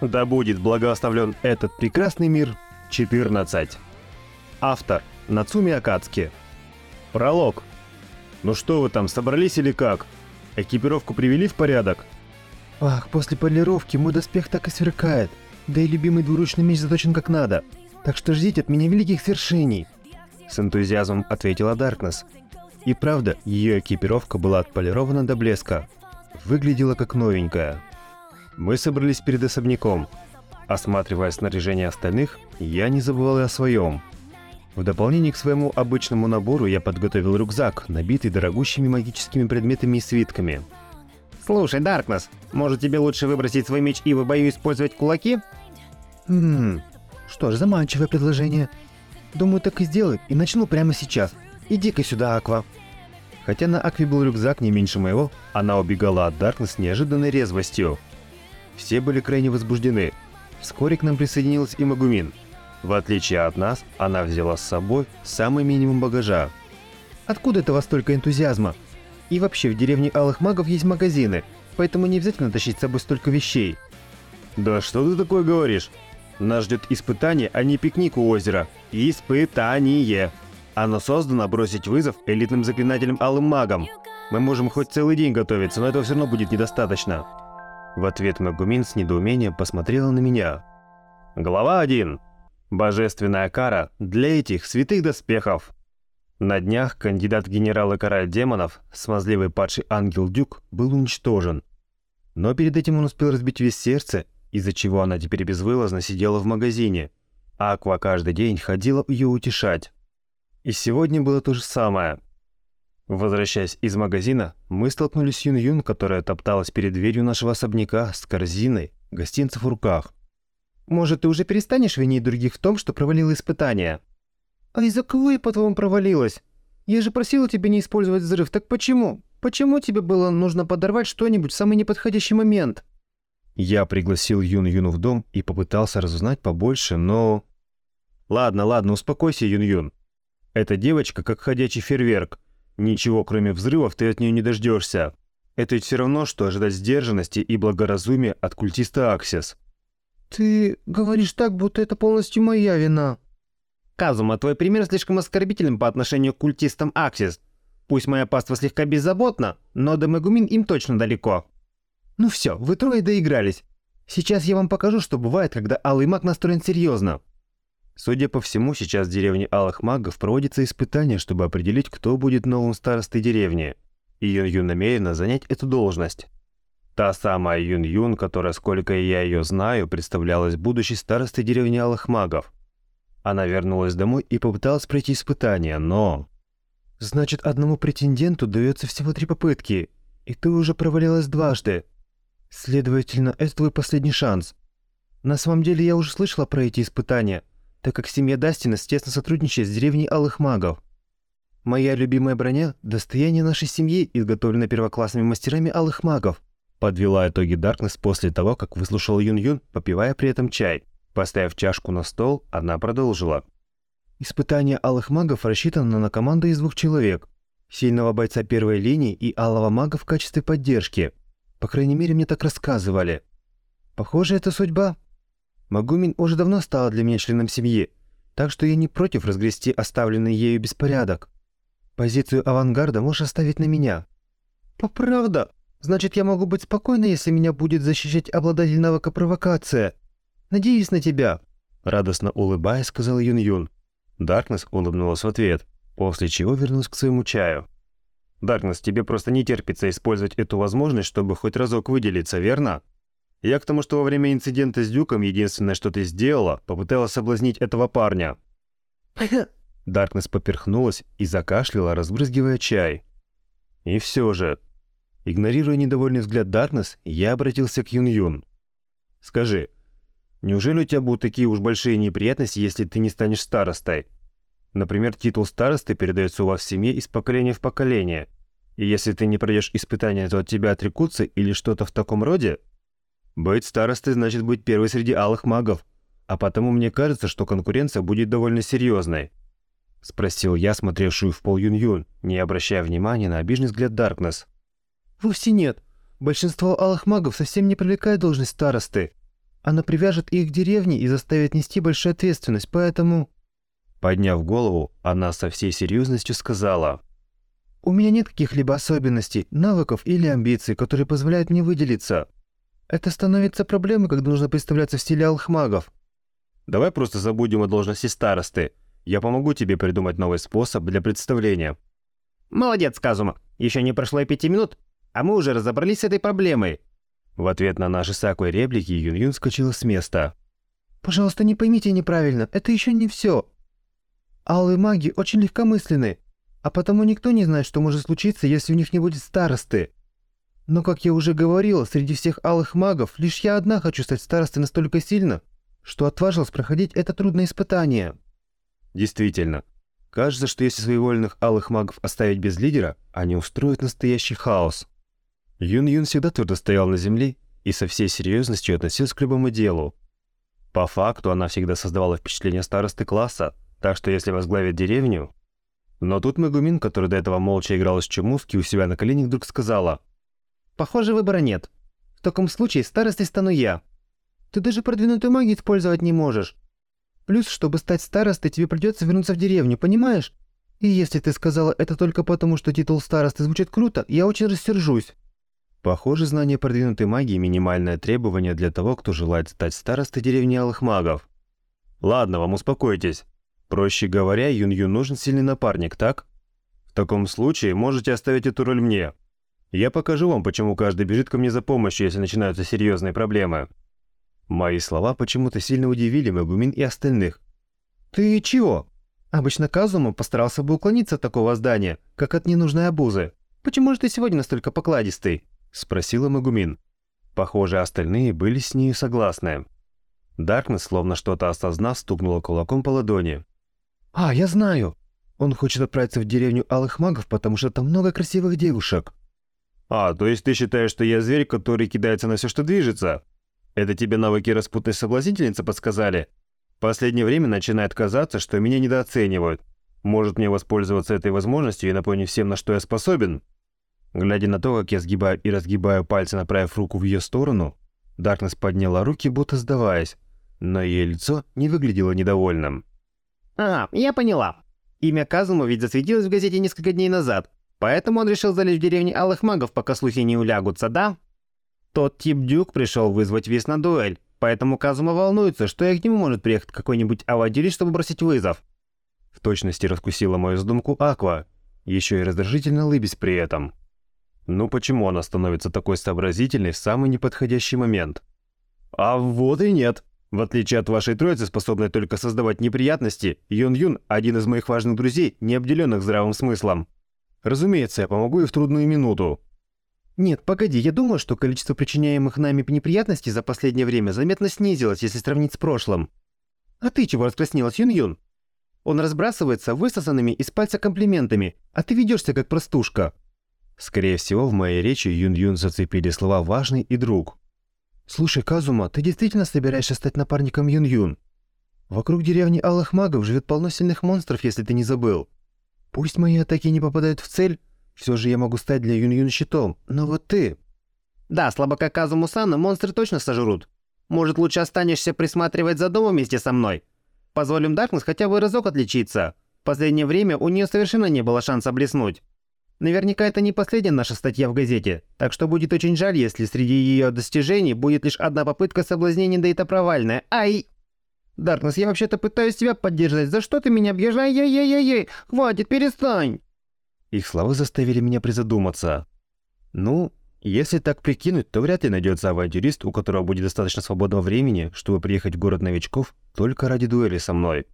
Да будет благословлен этот прекрасный мир 14. Автор Нацуми Акацки. Пролог. Ну что вы там, собрались или как? Экипировку привели в порядок? Ах, после полировки мой доспех так и сверкает. Да и любимый двуручный меч заточен как надо. Так что ждите от меня великих свершений. С энтузиазмом ответила Даркнесс. И правда, ее экипировка была отполирована до блеска. Выглядела как новенькая. Мы собрались перед особняком. Осматривая снаряжение остальных, я не забывал и о своем. В дополнение к своему обычному набору я подготовил рюкзак, набитый дорогущими магическими предметами и свитками. «Слушай, Даркнесс, может тебе лучше выбросить свой меч и в бою использовать кулаки?» Хм, что ж, заманчивое предложение. Думаю, так и сделаю и начну прямо сейчас. Иди-ка сюда, Аква. Хотя на Акве был рюкзак не меньше моего, она убегала от Даркнесс с неожиданной резвостью. Все были крайне возбуждены. Вскоре к нам присоединилась и Магумин. В отличие от нас, она взяла с собой самый минимум багажа. Откуда это вас столько энтузиазма? И вообще, в деревне Алых Магов есть магазины, поэтому не обязательно тащить с собой столько вещей. Да что ты такое говоришь? Нас ждет испытание, а не пикник у озера. Испытание! Оно создано бросить вызов элитным заклинателям Алым Магам. Мы можем хоть целый день готовиться, но этого все равно будет недостаточно. В ответ Магумин с недоумением посмотрела на меня. Глава 1. Божественная кара для этих святых доспехов. На днях кандидат в генералы король демонов, смазливый падший ангел Дюк, был уничтожен. Но перед этим он успел разбить весь сердце, из-за чего она теперь безвылазно сидела в магазине. А Аква каждый день ходила ее утешать. И сегодня было то же самое. Возвращаясь из магазина, мы столкнулись с Юн-Юн, которая топталась перед дверью нашего особняка с корзиной, гостинцев в руках. «Может, ты уже перестанешь винить других в том, что провалила испытание?» «А из-за кого я, по-твоему, провалилась? Я же просила тебя не использовать взрыв, так почему? Почему тебе было нужно подорвать что-нибудь в самый неподходящий момент?» Я пригласил Юн-Юну в дом и попытался разузнать побольше, но... «Ладно, ладно, успокойся, Юн-Юн. Эта девочка как ходячий фейерверк. Ничего, кроме взрывов, ты от нее не дождешься. Это ведь все равно, что ожидать сдержанности и благоразумия от культиста Аксис. Ты говоришь так, будто это полностью моя вина. Казума, твой пример слишком оскорбителен по отношению к культистам Аксис. Пусть моя паства слегка беззаботна, но до Мегумин им точно далеко. Ну все, вы трое доигрались. Сейчас я вам покажу, что бывает, когда Алый Маг настроен серьезно. Судя по всему, сейчас в деревне Алых Магов проводится испытание, чтобы определить, кто будет новым старостой деревни. И Юн-Юн намерена занять эту должность. Та самая Юн-Юн, которая, сколько я ее знаю, представлялась будущей старостой деревни Алых Магов. Она вернулась домой и попыталась пройти испытание, но... «Значит, одному претенденту дается всего три попытки, и ты уже провалилась дважды. Следовательно, это твой последний шанс. На самом деле, я уже слышала про эти испытания – так как семья Дастина тесно сотрудничает с деревней Алых Магов. Моя любимая броня – достояние нашей семьи, изготовлена первоклассными мастерами Алых Магов. Подвела итоги Даркнесс после того, как выслушал Юн-Юн, попивая при этом чай. Поставив чашку на стол, она продолжила. Испытание Алых Магов рассчитано на команду из двух человек. Сильного бойца первой линии и Алого Мага в качестве поддержки. По крайней мере, мне так рассказывали. Похоже, это судьба. Магумин уже давно стала для меня членом семьи, так что я не против разгрести оставленный ею беспорядок. Позицию авангарда можешь оставить на меня». «Правда? Значит, я могу быть спокойна, если меня будет защищать обладатель навыка провокация. Надеюсь на тебя», — радостно улыбаясь, сказал Юн-Юн. Даркнесс улыбнулась в ответ, после чего вернулась к своему чаю. «Даркнесс, тебе просто не терпится использовать эту возможность, чтобы хоть разок выделиться, верно?» Я к тому, что во время инцидента с Дюком единственное, что ты сделала, попыталась соблазнить этого парня». Даркнесс поперхнулась и закашляла, разбрызгивая чай. И все же, игнорируя недовольный взгляд Даркнесс, я обратился к Юн-Юн. «Скажи, неужели у тебя будут такие уж большие неприятности, если ты не станешь старостой? Например, титул старосты передается у вас в семье из поколения в поколение, и если ты не пройдешь испытания, то от тебя отрекутся или что-то в таком роде?» Быть старостой значит быть первой среди алых магов, а потому мне кажется, что конкуренция будет довольно серьезной. Спросил я, смотревшую в пол Юн-Юн, не обращая внимания на обиженный взгляд Даркнесс. «Вовсе нет. Большинство алых магов совсем не привлекает должность старосты. Она привяжет их к деревне и заставит нести большую ответственность, поэтому...» Подняв голову, она со всей серьезностью сказала. «У меня нет каких-либо особенностей, навыков или амбиций, которые позволяют мне выделиться. Это становится проблемой, когда нужно представляться в стиле алхмагов». «Давай просто забудем о должности старосты. Я помогу тебе придумать новый способ для представления». «Молодец, Казума. Еще не прошло и пяти минут, а мы уже разобрались с этой проблемой». В ответ на наши с реплики Юн-Юн скочила с места. «Пожалуйста, не поймите неправильно, это еще не все. Алые маги очень легкомысленны, а потому никто не знает, что может случиться, если у них не будет старосты. Но, как я уже говорила, среди всех алых магов лишь я одна хочу стать старостой настолько сильно, что отважилась проходить это трудное испытание». Действительно, кажется, что если своевольных алых магов оставить без лидера, они устроят настоящий хаос. Юн-Юн всегда твердо стоял на земле и со всей серьезностью относился к любому делу. По факту она всегда создавала впечатление старосты класса, так что если возглавит деревню... Но тут Мегумин, который до этого молча играл с Чемуски у себя на коленях, вдруг сказала. «Похоже, выбора нет. В таком случае старостой стану я. Ты даже продвинутую магию использовать не можешь. Плюс, чтобы стать старостой, тебе придется вернуться в деревню, понимаешь? И если ты сказала это только потому, что титул старосты звучит круто, я очень рассержусь». Похоже, знание продвинутой магии – минимальное требование для того, кто желает стать старостой деревни Алых Магов. Ладно, вам успокойтесь. Проще говоря, Юн-Юн нужен сильный напарник, так? В таком случае можете оставить эту роль мне. Я покажу вам, почему каждый бежит ко мне за помощью, если начинаются серьезные проблемы. Мои слова почему-то сильно удивили Мегумин и остальных. «Ты чего?» Обычно Казума постарался бы уклониться от такого здания, как от ненужной обузы. Почему же ты сегодня настолько покладистый? спросила Магумин. Похоже, остальные были с ней согласны. Даркнесс, словно что-то осознав, стукнула кулаком по ладони. «А, я знаю! Он хочет отправиться в деревню Алых Магов, потому что там много красивых девушек». «А, то есть ты считаешь, что я зверь, который кидается на все, что движется? Это тебе навыки распутной соблазнительницы подсказали? Последнее время начинает казаться, что меня недооценивают. Может мне воспользоваться этой возможностью и напомнить всем, на что я способен?» Глядя на то, как я сгибаю и разгибаю пальцы, направив руку в ее сторону, Даркнесс подняла руки, будто сдаваясь, но ее лицо не выглядело недовольным. «А, я поняла. Имя Казума ведь засветилось в газете несколько дней назад, поэтому он решил залечь в деревне Алых Магов, пока слухи не улягутся, да? Тот тип Дюк пришел вызвать вес на дуэль, поэтому Казума волнуется, что и к нему может приехать какой-нибудь авантюрист, чтобы бросить вызов». В точности раскусила мою задумку Аква, еще и раздражительно лыбясь при этом. Ну почему она становится такой сообразительной в самый неподходящий момент? А вот и нет. В отличие от вашей троицы, способной только создавать неприятности, Юн-Юн – один из моих важных друзей, не обделенных здравым смыслом. Разумеется, я помогу и в трудную минуту. Нет, погоди, я думаю, что количество причиняемых нами неприятностей за последнее время заметно снизилось, если сравнить с прошлым. А ты чего раскраснелась, Юн-Юн? Он разбрасывается высосанными из пальца комплиментами, а ты ведешься как простушка. Скорее всего, в моей речи Юн-Юн зацепили слова «важный» и «друг». «Слушай, Казума, ты действительно собираешься стать напарником Юн-Юн? Вокруг деревни Алых Магов живет полно сильных монстров, если ты не забыл. Пусть мои атаки не попадают в цель, все же я могу стать для Юн-Юн щитом, но вот ты...» «Да, слабака Казуму-сана монстры точно сожрут. Может, лучше останешься присматривать за домом вместе со мной? Позволим Даркнесс хотя бы разок отличиться. В последнее время у нее совершенно не было шанса блеснуть». Наверняка это не последняя наша статья в газете, так что будет очень жаль, если среди ее достижений будет лишь одна попытка соблазнения, да это провальная. Ай! Даркнесс, я вообще-то пытаюсь тебя поддержать. За что ты меня бьешь? Ай-яй-яй-яй! Хватит, перестань! Их слова заставили меня призадуматься. Ну, если так прикинуть, то вряд ли найдется авантюрист, у которого будет достаточно свободного времени, чтобы приехать в город новичков только ради дуэли со мной.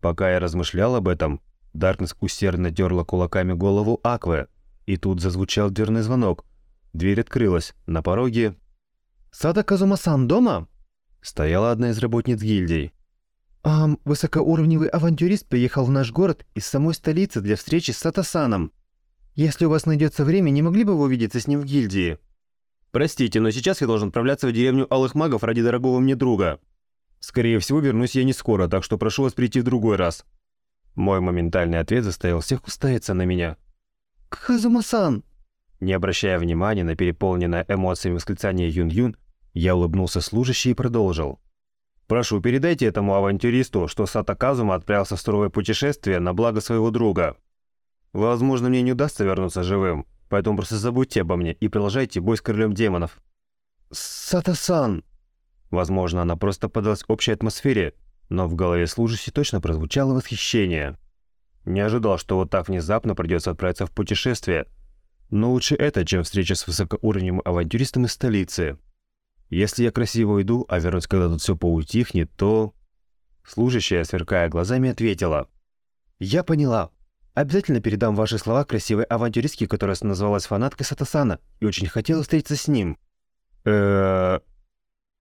Пока я размышлял об этом, Даркнесс усердно дерла кулаками голову Аквы, и тут зазвучал дверной звонок. Дверь открылась. На пороге... «Сада Казума-сан дома?» Стояла одна из работниц гильдии. «Ам, высокоуровневый авантюрист приехал в наш город из самой столицы для встречи с Сатасаном. Если у вас найдется время, не могли бы вы увидеться с ним в гильдии?» «Простите, но сейчас я должен отправляться в деревню Алых Магов ради дорогого мне друга. Скорее всего, вернусь я не скоро, так что прошу вас прийти в другой раз». Мой моментальный ответ заставил всех уставиться на меня. «Казума-сан!» Не обращая внимания на переполненное эмоциями восклицание Юн-Юн, Я улыбнулся служащий и продолжил. «Прошу, передайте этому авантюристу, что Сата Казума отправился в суровое путешествие на благо своего друга. Возможно, мне не удастся вернуться живым, поэтому просто забудьте обо мне и продолжайте бой с королем демонов». «Сата-сан!» Возможно, она просто подалась общей атмосфере, но в голове служащей точно прозвучало восхищение. Не ожидал, что вот так внезапно придется отправиться в путешествие. Но лучше это, чем встреча с высокоуровневым авантюристом из столицы. Если я красиво уйду, а вернусь, когда тут все поутихнет, то...» Служащая, сверкая глазами, ответила. «Я поняла. Обязательно передам ваши слова красивой авантюристке, которая назвалась фанаткой Сатасана и очень хотела встретиться с ним». «Э-э...»